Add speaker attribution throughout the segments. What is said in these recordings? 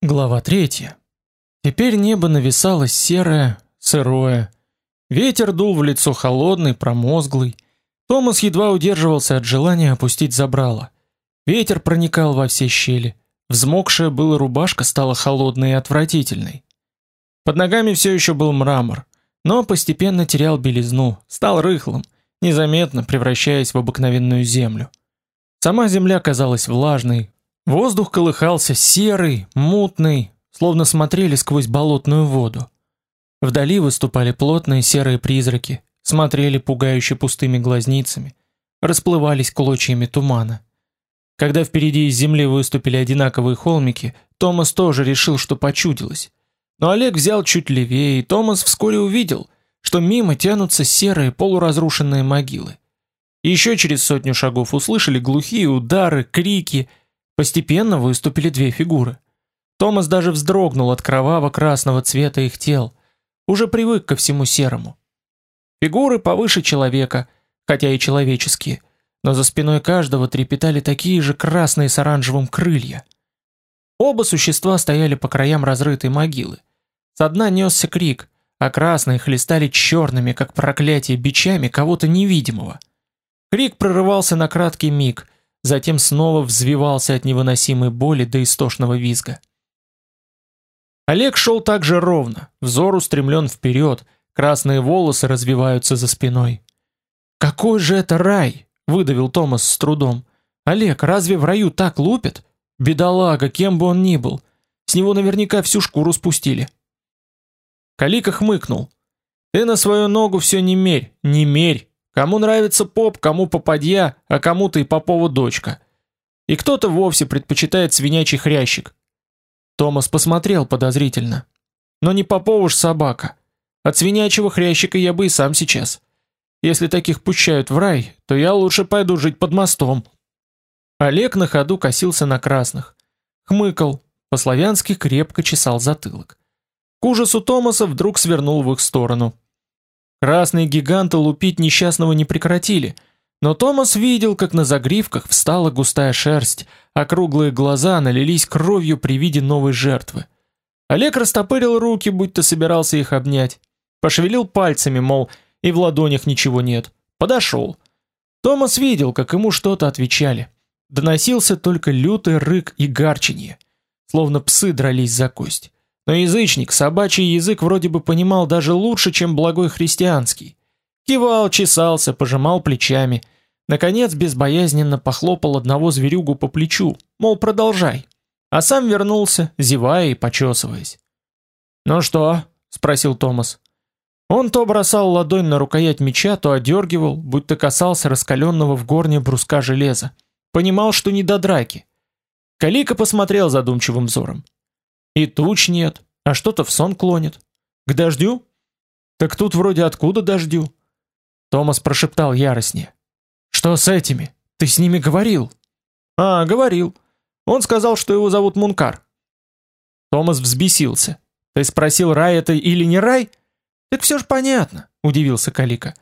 Speaker 1: Глава 3. Теперь небо нависало серое, сырое. Ветер дул в лицо холодный, промозглый. Томас едва удерживался от желания опустить забрало. Ветер проникал во все щели. Взмокшая была рубашка стала холодной и отвратительной. Под ногами все еще был мрамор, но постепенно терял белизну, стал рыхлым, незаметно превращаясь в обыкновенную землю. Сама земля казалась влажной, Воздух колыхался серый, мутный, словно смотрели сквозь болотную воду. Вдали выступали плотные серые призраки, смотрели пугающе пустыми глазницами, расплывались клочьями тумана. Когда впереди из земли выступили одинаковые холмики, Томас тоже решил, что почудилось. Но Олег взял чуть левее, и Томас вскоре увидел, что мимо тянутся серые полуразрушенные могилы. Еще через сотню шагов услышали глухие удары, крики, Постепенно выступили две фигуры. Томас даже вздрогнул от кроваво-красного цвета их тел, уже привык ко всему серому. Фигуры повыше человека, хотя и человеческие, но за спиной каждого трепетали такие же красные с оранжевым крылья. Оба существа стояли по краям разрытой могилы. С дна несся крик, а красные хлестали черными, как проклятие, бичами кого-то невидимого. Крик прорывался на краткий миг, затем снова взвивался от невыносимой боли до истошного визга. Олег шел так же ровно, взор устремлен вперед, красные волосы развиваются за спиной. «Какой же это рай!» — выдавил Томас с трудом. «Олег, разве в раю так лупят? Бедолага, кем бы он ни был. С него наверняка всю шкуру спустили». Калика хмыкнул. «Ты на свою ногу все не мерь, не мерь. Кому нравится поп, кому попадья, а кому-то и попова дочка. И кто-то вовсе предпочитает свинячий хрящик. Томас посмотрел подозрительно. Но не попова ж собака. От свинячьего хрящика я бы и сам сейчас. Если таких пущают в рай, то я лучше пойду жить под мостом. Олег на ходу косился на красных. Хмыкал, по-славянски крепко чесал затылок. К ужасу Томаса вдруг свернул в их сторону. Красные гиганты лупить несчастного не прекратили, но Томас видел, как на загривках встала густая шерсть, а круглые глаза налились кровью при виде новой жертвы. Олег растопырил руки, будто собирался их обнять. Пошевелил пальцами, мол, и в ладонях ничего нет. Подошел. Томас видел, как ему что-то отвечали. Доносился только лютый рык и гарчанье, словно псы дрались за кость. Но язычник собачий язык вроде бы понимал даже лучше, чем благой христианский. Кивал, чесался, пожимал плечами. Наконец безбоязненно похлопал одного зверюгу по плечу, мол, продолжай. А сам вернулся, зевая и почесываясь. «Ну что?» — спросил Томас. Он то бросал ладонь на рукоять меча, то одергивал, будто касался раскаленного в горне бруска железа. Понимал, что не до драки. Калика посмотрел задумчивым взором. И туч нет, а что-то в сон клонит. К дождю? Так тут вроде откуда дождю? Томас прошептал яростнее. Что с этими? Ты с ними говорил? А, говорил. Он сказал, что его зовут Мункар. Томас взбесился. Ты спросил, рай это или не рай? Так все ж понятно, удивился Калика.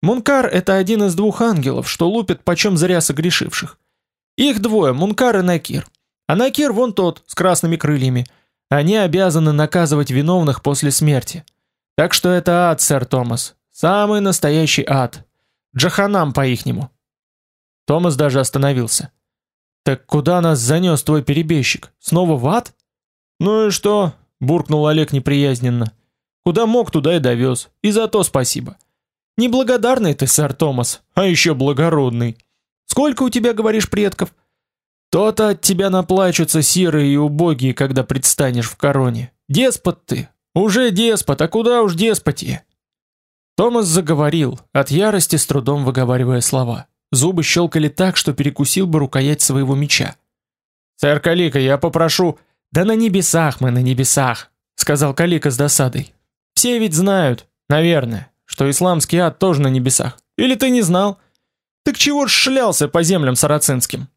Speaker 1: Мункар это один из двух ангелов, что лупят почем зря согрешивших. Их двое, Мункар и Накир. А Накир вон тот, с красными крыльями. Они обязаны наказывать виновных после смерти. Так что это ад, сэр Томас. Самый настоящий ад. Джаханам по-ихнему. Томас даже остановился. Так куда нас занес твой перебежчик? Снова в ад? Ну и что? буркнул Олег неприязненно. Куда мог, туда и довез. И за то спасибо. Неблагодарный ты, сэр Томас, а еще благородный. Сколько у тебя, говоришь, предков? То-то от тебя наплачутся серые и убогие, когда предстанешь в короне. Деспот ты, уже деспот, а куда уж деспоти? Томас заговорил, от ярости с трудом выговаривая слова. Зубы щелкали так, что перекусил бы рукоять своего меча. «Сэр Калика, я попрошу...» «Да на небесах мы, на небесах», — сказал Калика с досадой. «Все ведь знают, наверное, что исламский ад тоже на небесах. Или ты не знал? Ты к чего ж шлялся по землям сарацинским?»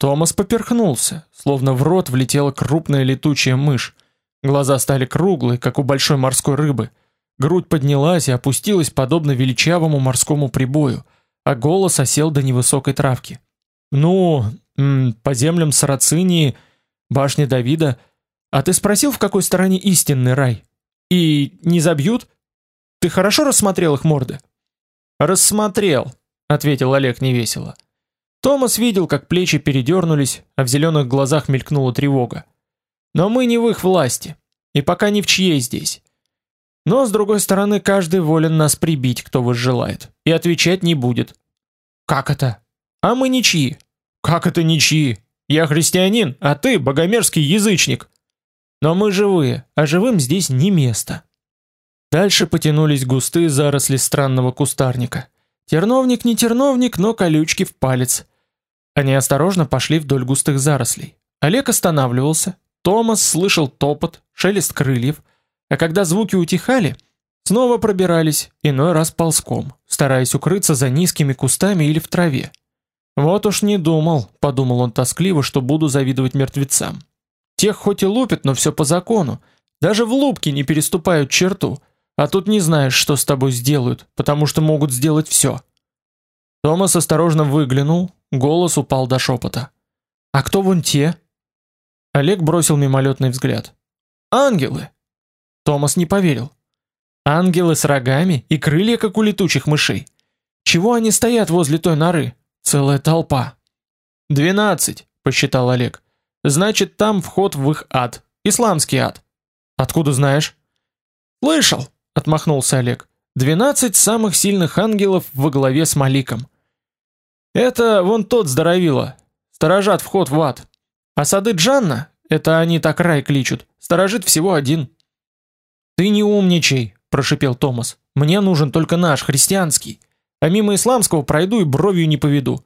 Speaker 1: Томас поперхнулся, словно в рот влетела крупная летучая мышь. Глаза стали круглые, как у большой морской рыбы. Грудь поднялась и опустилась подобно величавому морскому прибою, а голос осел до невысокой травки. Ну, по землям Сарацинии, башни Давида, А ты спросил, в какой стороне истинный рай? И не забьют? Ты хорошо рассмотрел их морды? Рассмотрел, ответил Олег невесело. Томас видел, как плечи передернулись, а в зеленых глазах мелькнула тревога. Но мы не в их власти, и пока ни в чьей здесь. Но с другой стороны, каждый волен нас прибить, кто возжелает, и отвечать не будет. Как это? А мы ничьи. Как это ничьи? Я христианин, а ты богомерзкий язычник. Но мы живые, а живым здесь не место. Дальше потянулись густые заросли странного кустарника. Терновник не терновник, но колючки в палец. Они осторожно пошли вдоль густых зарослей. Олег останавливался, Томас слышал топот, шелест крыльев, а когда звуки утихали, снова пробирались, иной раз ползком, стараясь укрыться за низкими кустами или в траве. Вот уж не думал, подумал он тоскливо, что буду завидовать мертвецам. Тех хоть и лупят, но все по закону. Даже в лупке не переступают черту, а тут не знаешь, что с тобой сделают, потому что могут сделать все. Томас осторожно выглянул, голос упал до шепота. А кто вон те? Олег бросил мимолетный взгляд. Ангелы. Томас не поверил. Ангелы с рогами и крылья как у летучих мышей. Чего они стоят возле той норы? Целая толпа. «Двенадцать», — посчитал Олег. Значит, там вход в их ад, исламский ад. Откуда знаешь? Слышал, отмахнулся Олег. Двенадцать самых сильных ангелов во главе с Маликом. Это вон тот здоровило. Сторожат вход в ад. А сады Джанна, это они так рай кличут, сторожит всего один. Ты не умничай, прошипел Томас. Мне нужен только наш христианский, а мимо исламского пройду и бровью не поведу.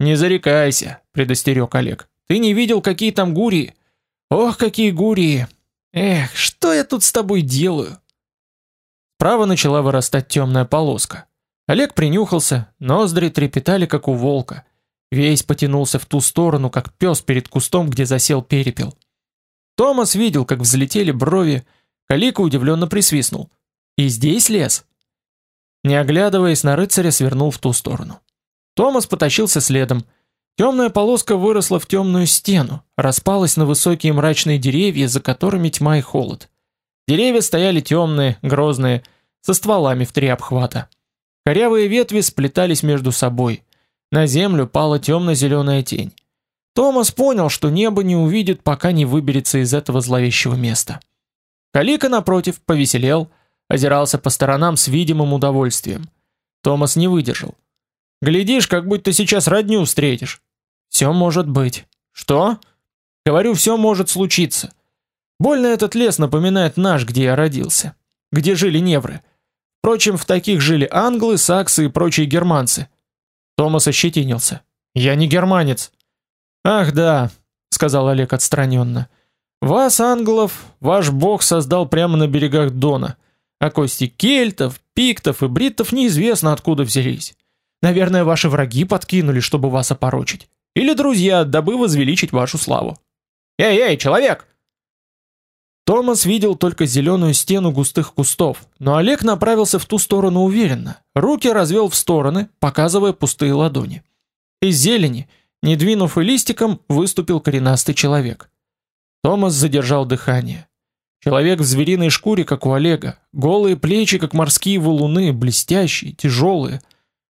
Speaker 1: Не зарекайся, предостерег Олег. Ты не видел, какие там гурии? Ох, какие гурии! Эх, что я тут с тобой делаю? Справа начала вырастать темная полоска. Олег принюхался, ноздри трепетали, как у волка. Весь потянулся в ту сторону, как пес перед кустом, где засел перепел. Томас видел, как взлетели брови, Калика удивленно присвистнул. «И здесь лес?» Не оглядываясь на рыцаря, свернул в ту сторону. Томас потащился следом, Темная полоска выросла в темную стену, распалась на высокие мрачные деревья, за которыми тьма и холод. Деревья стояли темные, грозные, со стволами в три обхвата. Корявые ветви сплетались между собой. На землю пала темно-зеленая тень. Томас понял, что небо не увидит, пока не выберется из этого зловещего места. Калика напротив повеселел, озирался по сторонам с видимым удовольствием. Томас не выдержал. Глядишь, как будто сейчас родню встретишь. Все может быть. Что? Говорю, все может случиться. Больно этот лес напоминает наш, где я родился, где жили невры. Впрочем, в таких жили англы, саксы и прочие германцы. Томас ощетинился. Я не германец. Ах, да, сказал Олег отстраненно. Вас, англов, ваш бог создал прямо на берегах Дона, а кости кельтов, пиктов и бриттов неизвестно откуда взялись. Наверное, ваши враги подкинули, чтобы вас опорочить. Или друзья, дабы возвеличить вашу славу. Эй, эй, человек! Томас видел только зеленую стену густых кустов, но Олег направился в ту сторону уверенно. Руки развел в стороны, показывая пустые ладони. Из зелени, не двинув и листиком, выступил коренастый человек. Томас задержал дыхание. Человек в звериной шкуре, как у Олега, голые плечи, как морские валуны, блестящие, тяжелые,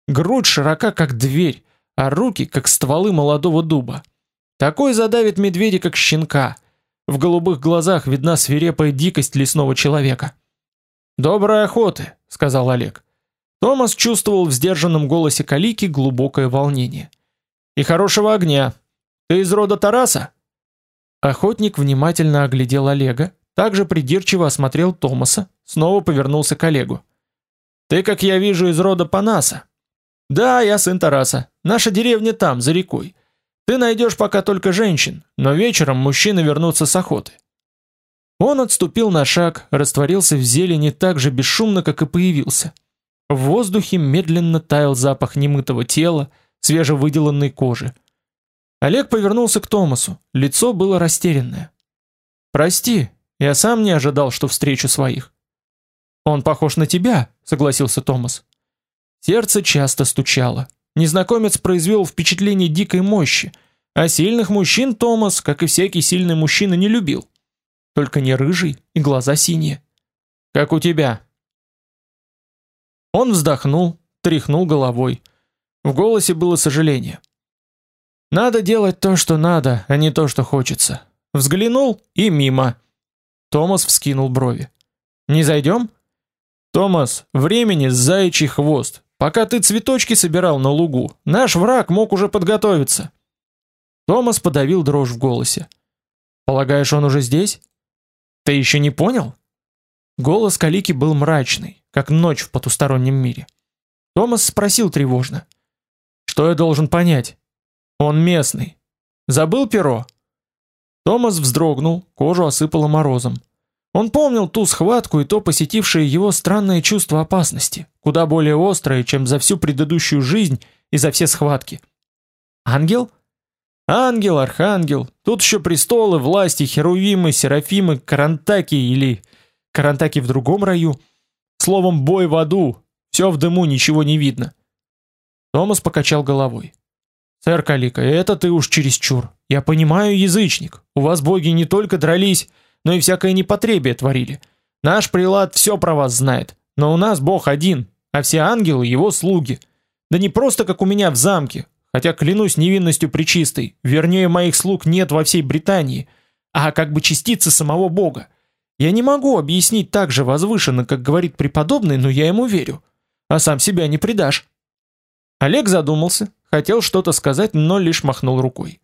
Speaker 1: грудь широка, как дверь, а руки, как стволы молодого дуба. Такой задавит медведя, как щенка. В голубых глазах видна свирепая дикость лесного человека. «Доброй охоты», — сказал Олег. Томас чувствовал в сдержанном голосе Калики глубокое волнение. «И хорошего огня. Ты из рода Тараса?» Охотник внимательно оглядел Олега, также придирчиво осмотрел Томаса, снова повернулся к Олегу. «Ты, как я вижу, из рода Панаса. Да, я сын Тараса. Наша деревня там, за рекой. Ты найдешь пока только женщин, но вечером мужчины вернутся с охоты. Он отступил на шаг, растворился в зелени так же бесшумно, как и появился. В воздухе медленно таял запах немытого тела, свежевыделанной кожи. Олег повернулся к Томасу. Лицо было растерянное. Прости, я сам не ожидал, что встречу своих. Он похож на тебя, согласился Томас. Сердце часто стучало. Незнакомец произвел впечатление дикой мощи, а сильных мужчин Томас, как и всякий сильный мужчина, не любил. только не рыжий и глаза синие. Как у тебя. Он вздохнул, тряхнул головой. В голосе было сожаление. Надо делать то, что надо, а не то, что хочется. Взглянул и мимо. Томас вскинул брови. Не зайдем? Томас, времени заячий хвост. Пока ты цветочки собирал на лугу, наш враг мог уже подготовиться. Томас подавил дрожь в голосе. Полагаешь, он уже здесь? Ты еще не понял? Голос Калики был мрачный, как ночь в потустороннем мире. Томас спросил тревожно: "Что я должен понять? Он местный. Забыл перо?" Томас вздрогнул, кожу осыпало морозом. Он помнил ту схватку и то посетившее его странное чувство опасности, куда более острое, чем за всю предыдущую жизнь и за все схватки. Ангел? Ангел, архангел. Тут еще престолы, власти, херувимы, серафимы, карантаки или карантаки в другом раю. Словом, бой в аду. Все в дыму, ничего не видно. Томас покачал головой. Сэр Калика, это ты уж чересчур. Я понимаю, язычник. У вас боги не только дрались, но и всякое непотребие творили. Наш прилад все про вас знает, но у нас Бог один, а все ангелы его слуги. Да не просто как у меня в замке, хотя клянусь невинностью пречистой, вернее моих слуг нет во всей Британии, а как бы частицы самого Бога. Я не могу объяснить так же возвышенно, как говорит преподобный, но я ему верю. А сам себя не предашь. Олег задумался, хотел что-то сказать, но лишь махнул рукой.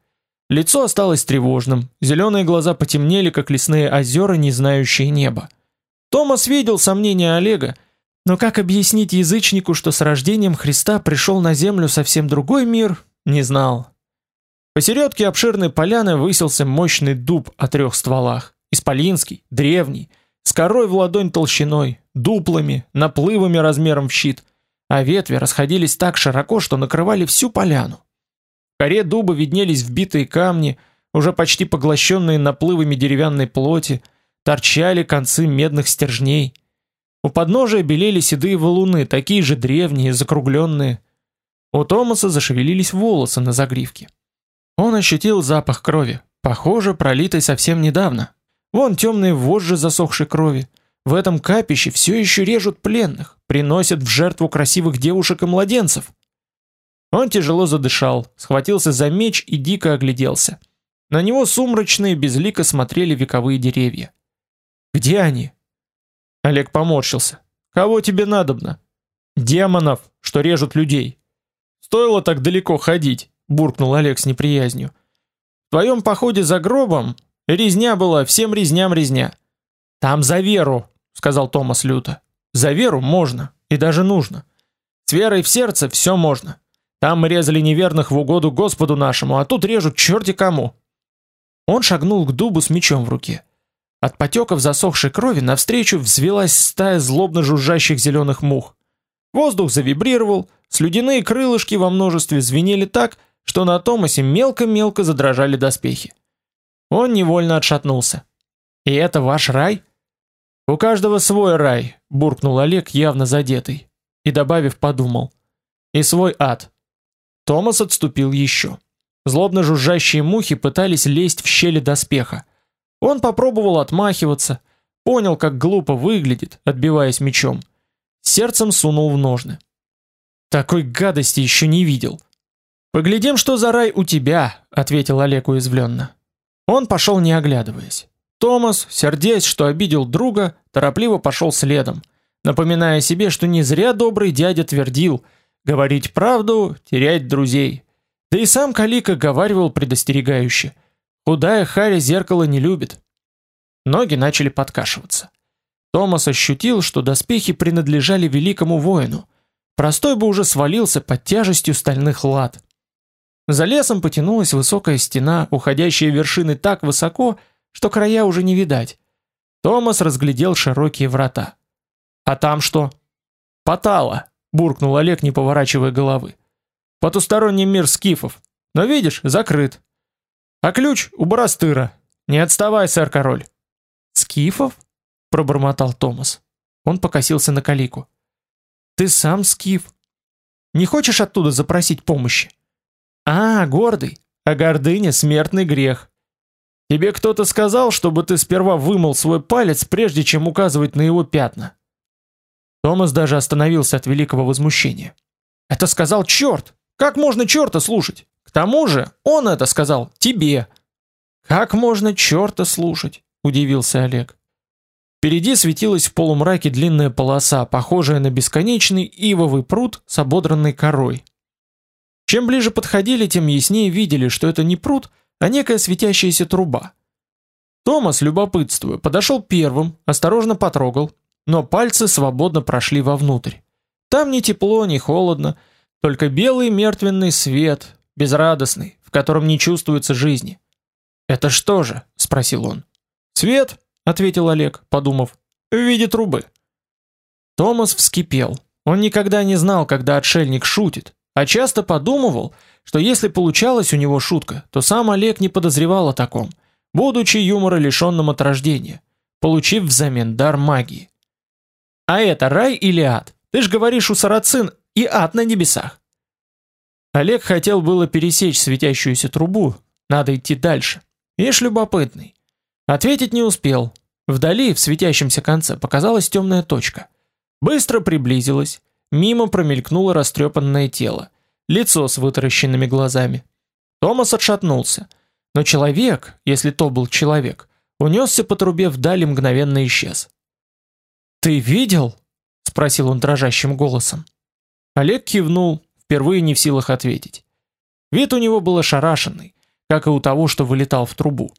Speaker 1: Лицо осталось тревожным, зеленые глаза потемнели, как лесные озера, не знающие неба. Томас видел сомнения Олега, но как объяснить язычнику, что с рождением Христа пришел на землю совсем другой мир, не знал. Посередке обширной поляны высился мощный дуб о трех стволах, исполинский, древний, с корой в ладонь толщиной, дуплами, наплывами размером в щит, а ветви расходились так широко, что накрывали всю поляну коре дуба виднелись вбитые камни, уже почти поглощенные наплывами деревянной плоти, торчали концы медных стержней. У подножия белели седые валуны, такие же древние, закругленные. У Томаса зашевелились волосы на загривке. Он ощутил запах крови, похоже, пролитой совсем недавно. Вон темные вожжи засохшей крови. В этом капище все еще режут пленных, приносят в жертву красивых девушек и младенцев. Он тяжело задышал, схватился за меч и дико огляделся. На него сумрачные безлико смотрели вековые деревья. Где они? Олег поморщился. Кого тебе надобно? Демонов, что режут людей. Стоило так далеко ходить, буркнул Олег с неприязнью. В твоем походе за гробом резня была, всем резням резня. Там за веру, сказал Томас люто. За веру можно и даже нужно. С верой в сердце все можно. Там мы резали неверных в угоду Господу нашему, а тут режут черти кому. Он шагнул к дубу с мечом в руке. От потеков засохшей крови навстречу взвилась стая злобно жужжащих зеленых мух. Воздух завибрировал, слюдяные крылышки во множестве звенели так, что на Томасе мелко-мелко задрожали доспехи. Он невольно отшатнулся. «И это ваш рай?» «У каждого свой рай», — буркнул Олег, явно задетый. И добавив, подумал. «И свой ад». Томас отступил еще. Злобно жужжащие мухи пытались лезть в щели доспеха. Он попробовал отмахиваться, понял, как глупо выглядит, отбиваясь мечом. Сердцем сунул в ножны. Такой гадости еще не видел. Поглядим, что за рай у тебя, ответил Олег уязвленно. Он пошел не оглядываясь. Томас, сердясь, что обидел друга, торопливо пошел следом, напоминая себе, что не зря добрый дядя твердил: Говорить правду, терять друзей. Да и сам Калика говаривал предостерегающе: худая Харя зеркало не любит. Ноги начали подкашиваться. Томас ощутил, что доспехи принадлежали великому воину. Простой бы уже свалился под тяжестью стальных лад. За лесом потянулась высокая стена, уходящая вершины так высоко, что края уже не видать. Томас разглядел широкие врата. А там что? Потало буркнул Олег, не поворачивая головы. Потусторонний мир скифов. Но видишь, закрыт. А ключ у Барастыра. Не отставай, сэр король. Скифов? пробормотал Томас. Он покосился на Калику. Ты сам скиф. Не хочешь оттуда запросить помощи? А, гордый. А гордыня смертный грех. Тебе кто-то сказал, чтобы ты сперва вымыл свой палец, прежде чем указывать на его пятна. Томас даже остановился от великого возмущения. Это сказал черт! Как можно черта слушать? К тому же, он это сказал тебе. Как можно черта слушать? удивился Олег. Впереди светилась в полумраке длинная полоса, похожая на бесконечный ивовый пруд с ободранной корой. Чем ближе подходили, тем яснее видели, что это не пруд, а некая светящаяся труба. Томас, любопытствуя, подошел первым, осторожно потрогал, но пальцы свободно прошли вовнутрь. Там ни тепло, ни холодно, только белый мертвенный свет, безрадостный, в котором не чувствуется жизни. «Это что же?» – спросил он. «Свет», – ответил Олег, подумав, – «в виде трубы». Томас вскипел. Он никогда не знал, когда отшельник шутит, а часто подумывал, что если получалась у него шутка, то сам Олег не подозревал о таком, будучи юмора лишенным от рождения, получив взамен дар магии. А это рай или ад? Ты ж говоришь у сарацин и ад на небесах. Олег хотел было пересечь светящуюся трубу, надо идти дальше. Ишь любопытный. Ответить не успел. Вдали, в светящемся конце, показалась темная точка. Быстро приблизилась, Мимо промелькнуло растрепанное тело, лицо с вытаращенными глазами. Томас отшатнулся, но человек, если то был человек, унесся по трубе вдали мгновенно исчез. «Ты видел?» — спросил он дрожащим голосом. Олег кивнул, впервые не в силах ответить. Вид у него был ошарашенный, как и у того, что вылетал в трубу.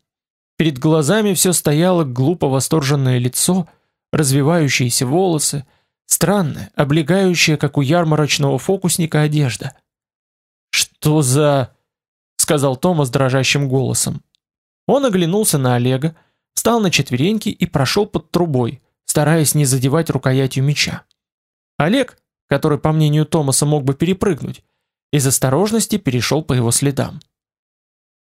Speaker 1: Перед глазами все стояло глупо восторженное лицо, развивающиеся волосы, Странная, облегающая, как у ярмарочного фокусника, одежда. «Что за...» — сказал Томас дрожащим голосом. Он оглянулся на Олега, встал на четвереньки и прошел под трубой, стараясь не задевать рукоятью меча. Олег, который, по мнению Томаса, мог бы перепрыгнуть, из осторожности перешел по его следам.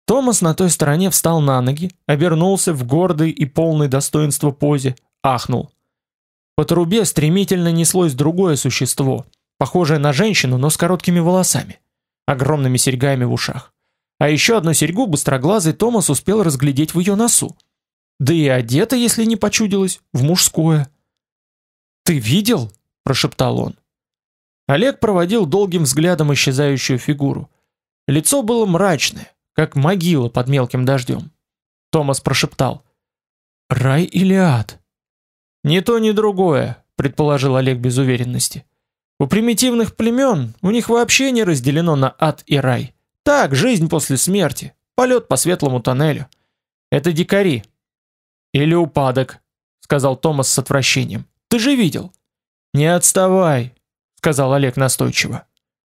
Speaker 1: Томас на той стороне встал на ноги, обернулся в гордой и полной достоинства позе, ахнул. По трубе стремительно неслось другое существо, похожее на женщину, но с короткими волосами, огромными серьгами в ушах. А еще одну серьгу быстроглазый Томас успел разглядеть в ее носу. Да и одета, если не почудилось, в мужское. «Ты видел?» – прошептал он. Олег проводил долгим взглядом исчезающую фигуру. Лицо было мрачное, как могила под мелким дождем. Томас прошептал. «Рай или ад?» Не то, ни другое, предположил Олег без уверенности. У примитивных племен у них вообще не разделено на ад и рай. Так, жизнь после смерти, полет по светлому тоннелю. Это дикари. Или упадок, сказал Томас с отвращением. Ты же видел. Не отставай, сказал Олег настойчиво.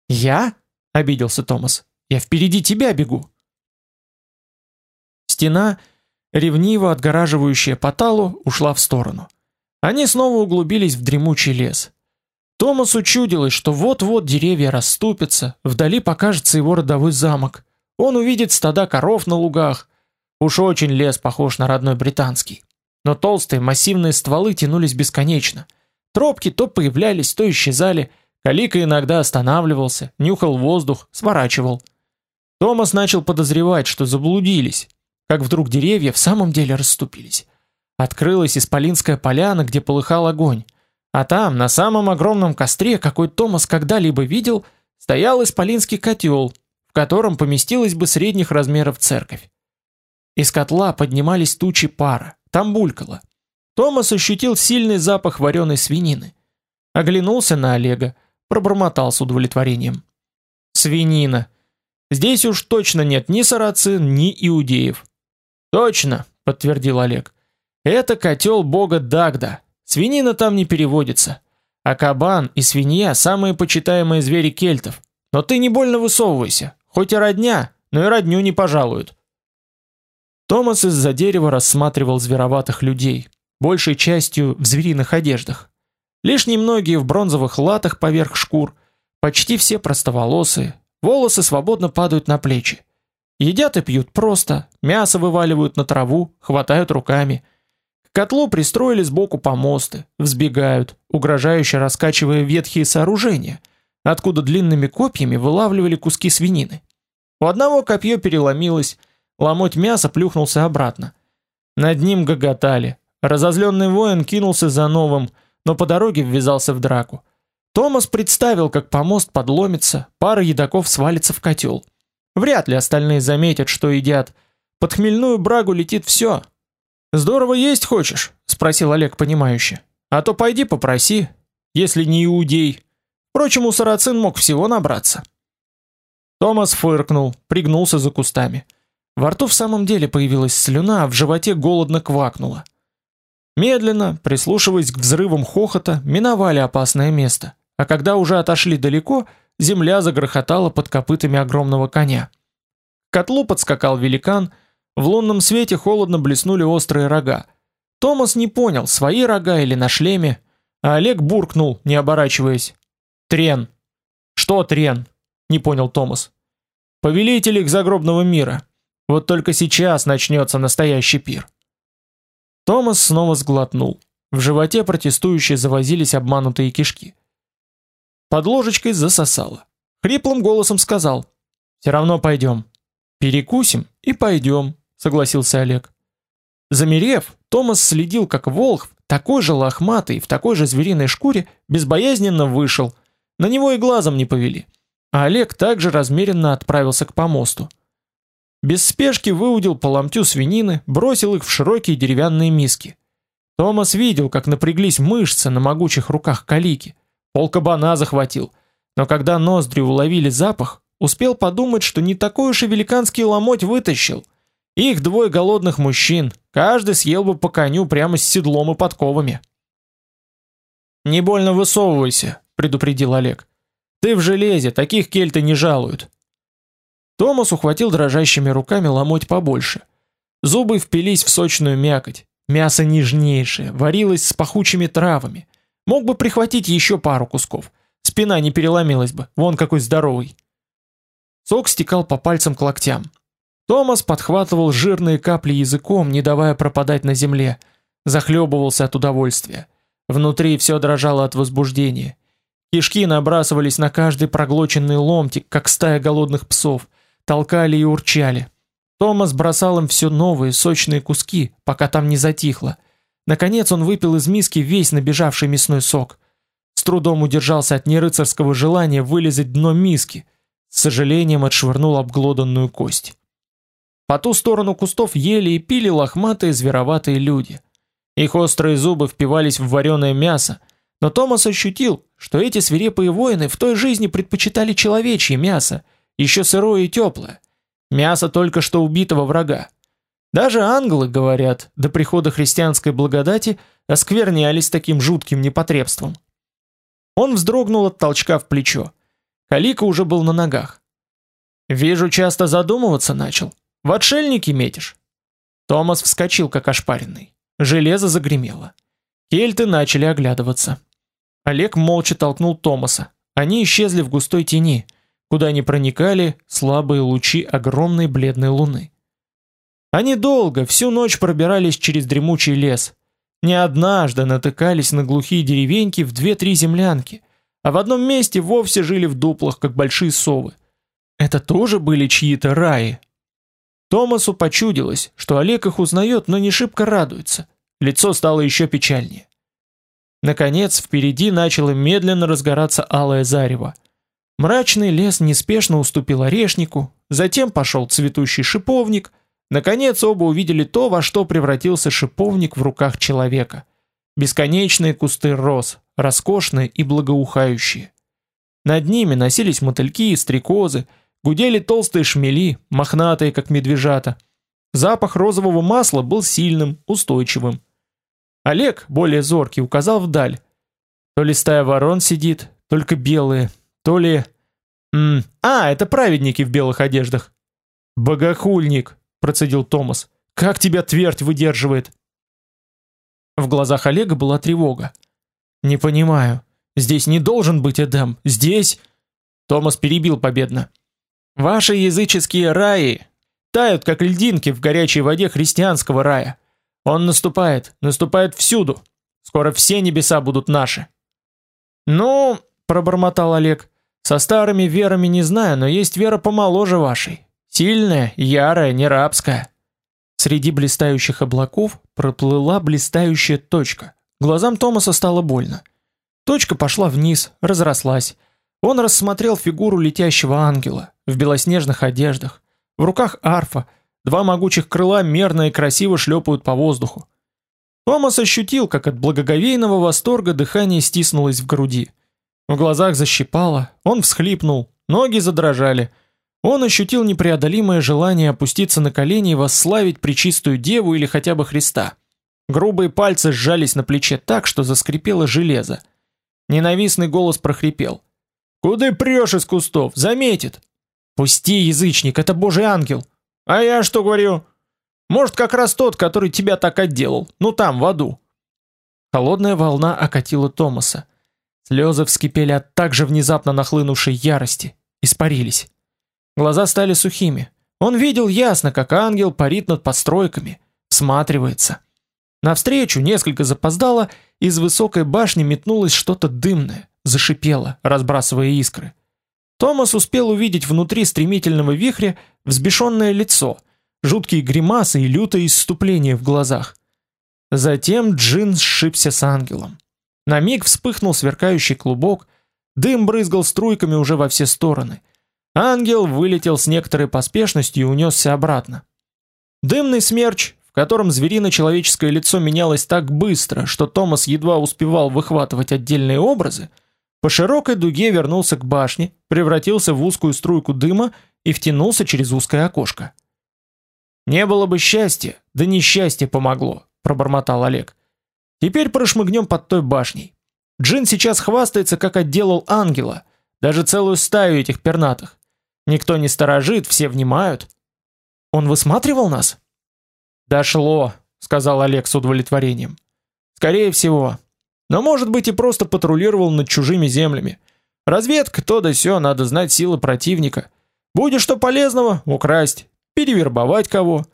Speaker 1: Я? обиделся Томас. Я впереди тебя бегу. Стена, ревниво отгораживающая Паталу, ушла в сторону. Они снова углубились в дремучий лес. Томасу чудилось, что вот-вот деревья расступятся, вдали покажется его родовой замок. Он увидит стада коров на лугах. Уж очень лес похож на родной британский. Но толстые массивные стволы тянулись бесконечно. Тропки то появлялись, то исчезали. Калика иногда останавливался, нюхал воздух, сворачивал. Томас начал подозревать, что заблудились, как вдруг деревья в самом деле расступились. Открылась исполинская поляна, где полыхал огонь. А там, на самом огромном костре, какой Томас когда-либо видел, стоял исполинский котел, в котором поместилась бы средних размеров церковь. Из котла поднимались тучи пара, там булькало. Томас ощутил сильный запах вареной свинины. Оглянулся на Олега, пробормотал с удовлетворением. «Свинина. Здесь уж точно нет ни сарацин, ни иудеев». «Точно», — подтвердил Олег. Это котел бога Дагда. Свинина там не переводится. А кабан и свинья самые почитаемые звери кельтов. Но ты не больно высовывайся. Хоть и родня, но и родню не пожалуют. Томас из-за дерева рассматривал звероватых людей, большей частью в звериных одеждах. Лишь немногие в бронзовых латах поверх шкур, почти все простоволосые, волосы свободно падают на плечи. Едят и пьют просто, мясо вываливают на траву, хватают руками – котлу пристроили сбоку помосты, взбегают, угрожающе раскачивая ветхие сооружения, откуда длинными копьями вылавливали куски свинины. У одного копье переломилось, Ломоть мяса плюхнулся обратно. Над ним гоготали. Разозленный воин кинулся за новым, но по дороге ввязался в драку. Томас представил, как помост подломится, пара едоков свалится в котел. Вряд ли остальные заметят, что едят. Под хмельную брагу летит все. Здорово есть хочешь? спросил Олег понимающе. А то пойди попроси, если не иудей. Впрочем, у сарацин мог всего набраться. Томас фыркнул, пригнулся за кустами. Во рту в самом деле появилась слюна, а в животе голодно квакнуло. Медленно, прислушиваясь к взрывам хохота, миновали опасное место. А когда уже отошли далеко, земля загрохотала под копытами огромного коня. К котлу подскакал великан, в лунном свете холодно блеснули острые рога. Томас не понял, свои рога или на шлеме, а Олег буркнул, не оборачиваясь: "Трен". "Что Трен?" не понял Томас. "Повелитель их загробного мира. Вот только сейчас начнется настоящий пир". Томас снова сглотнул. В животе протестующе завозились обманутые кишки. Под ложечкой засосало. Хриплым голосом сказал: "Все равно пойдем. Перекусим и пойдем", согласился Олег. Замерев, Томас следил, как волк, такой же лохматый, в такой же звериной шкуре, безбоязненно вышел. На него и глазом не повели. А Олег также размеренно отправился к помосту. Без спешки выудил по ломтю свинины, бросил их в широкие деревянные миски. Томас видел, как напряглись мышцы на могучих руках Калики. Пол кабана захватил. Но когда ноздри уловили запах, успел подумать, что не такой уж и великанский ломоть вытащил. Их двое голодных мужчин, каждый съел бы по коню прямо с седлом и подковами. «Не больно высовывайся», — предупредил Олег. «Ты в железе, таких кельты не жалуют». Томас ухватил дрожащими руками ломоть побольше. Зубы впились в сочную мякоть. Мясо нежнейшее, варилось с пахучими травами. Мог бы прихватить еще пару кусков. Спина не переломилась бы. Вон какой здоровый. Сок стекал по пальцам к локтям. Томас подхватывал жирные капли языком, не давая пропадать на земле. Захлебывался от удовольствия. Внутри все дрожало от возбуждения. Кишки набрасывались на каждый проглоченный ломтик, как стая голодных псов толкали и урчали. Томас бросал им все новые сочные куски, пока там не затихло. Наконец он выпил из миски весь набежавший мясной сок. С трудом удержался от нерыцарского желания вылезать дно миски. С сожалением отшвырнул обглоданную кость. По ту сторону кустов ели и пили лохматые звероватые люди. Их острые зубы впивались в вареное мясо, но Томас ощутил, что эти свирепые воины в той жизни предпочитали человечье мясо – еще сырое и теплое. Мясо только что убитого врага. Даже ангелы, говорят, до прихода христианской благодати осквернялись таким жутким непотребством. Он вздрогнул от толчка в плечо. Калика уже был на ногах. «Вижу, часто задумываться начал. В отшельники метишь?» Томас вскочил, как ошпаренный. Железо загремело. Кельты начали оглядываться. Олег молча толкнул Томаса. Они исчезли в густой тени куда не проникали слабые лучи огромной бледной луны. Они долго, всю ночь пробирались через дремучий лес. Не однажды натыкались на глухие деревеньки в две-три землянки, а в одном месте вовсе жили в дуплах, как большие совы. Это тоже были чьи-то раи. Томасу почудилось, что Олег их узнает, но не шибко радуется. Лицо стало еще печальнее. Наконец, впереди начало медленно разгораться алое зарево. Мрачный лес неспешно уступил орешнику, затем пошел цветущий шиповник. Наконец оба увидели то, во что превратился шиповник в руках человека. Бесконечные кусты роз, роскошные и благоухающие. Над ними носились мотыльки и стрекозы, гудели толстые шмели, мохнатые, как медвежата. Запах розового масла был сильным, устойчивым. Олег, более зоркий, указал вдаль. То ли стая ворон сидит, только белые, то ли... М а, это праведники в белых одеждах. Богохульник, процедил Томас. Как тебя твердь выдерживает? В глазах Олега была тревога. Не понимаю. Здесь не должен быть Эдем. Здесь Томас перебил победно. Ваши языческие раи тают как льдинки в горячей воде христианского рая. Он наступает, наступает всюду. Скоро все небеса будут наши. Ну, пробормотал Олег. Со старыми верами не знаю, но есть вера помоложе вашей. Сильная, ярая, не рабская. Среди блистающих облаков проплыла блистающая точка. Глазам Томаса стало больно. Точка пошла вниз, разрослась. Он рассмотрел фигуру летящего ангела в белоснежных одеждах. В руках арфа, два могучих крыла мерно и красиво шлепают по воздуху. Томас ощутил, как от благоговейного восторга дыхание стиснулось в груди. В глазах защипало, он всхлипнул, ноги задрожали. Он ощутил непреодолимое желание опуститься на колени и восславить пречистую деву или хотя бы Христа. Грубые пальцы сжались на плече так, что заскрипело железо. Ненавистный голос прохрипел: "Куда прешь из кустов? Заметит!" "Пусти, язычник, это божий ангел". "А я что говорю? Может, как раз тот, который тебя так отделал. Ну там, в аду". Холодная волна окатила Томаса. Слезы вскипели от так же внезапно нахлынувшей ярости, испарились. Глаза стали сухими. Он видел ясно, как ангел парит над постройками, всматривается. Навстречу, несколько запоздало, из высокой башни метнулось что-то дымное, зашипело, разбрасывая искры. Томас успел увидеть внутри стремительного вихря взбешенное лицо, жуткие гримасы и лютое исступление в глазах. Затем Джин сшибся с ангелом. На миг вспыхнул сверкающий клубок, дым брызгал струйками уже во все стороны. Ангел вылетел с некоторой поспешностью и унесся обратно. Дымный смерч котором зверино-человеческое лицо менялось так быстро, что Томас едва успевал выхватывать отдельные образы, по широкой дуге вернулся к башне, превратился в узкую струйку дыма и втянулся через узкое окошко. Не было бы счастья, да несчастье помогло, пробормотал Олег. Теперь прошмыгнем под той башней. Джин сейчас хвастается, как отделал ангела, даже целую стаю этих пернатых. Никто не сторожит, все внимают. Он высматривал нас? Дошло, сказал Олег с удовлетворением. Скорее всего. Но может быть и просто патрулировал над чужими землями. Разведка то да сё, надо знать силы противника. Будет что полезного украсть, перевербовать кого.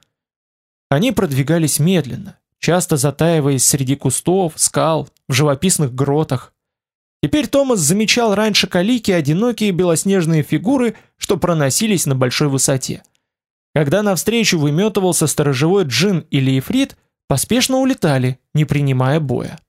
Speaker 1: Они продвигались медленно, часто затаиваясь среди кустов, скал, в живописных гротах. Теперь Томас замечал раньше калики одинокие белоснежные фигуры, что проносились на большой высоте. Когда навстречу выметывался сторожевой джин или ифрит, поспешно улетали, не принимая боя.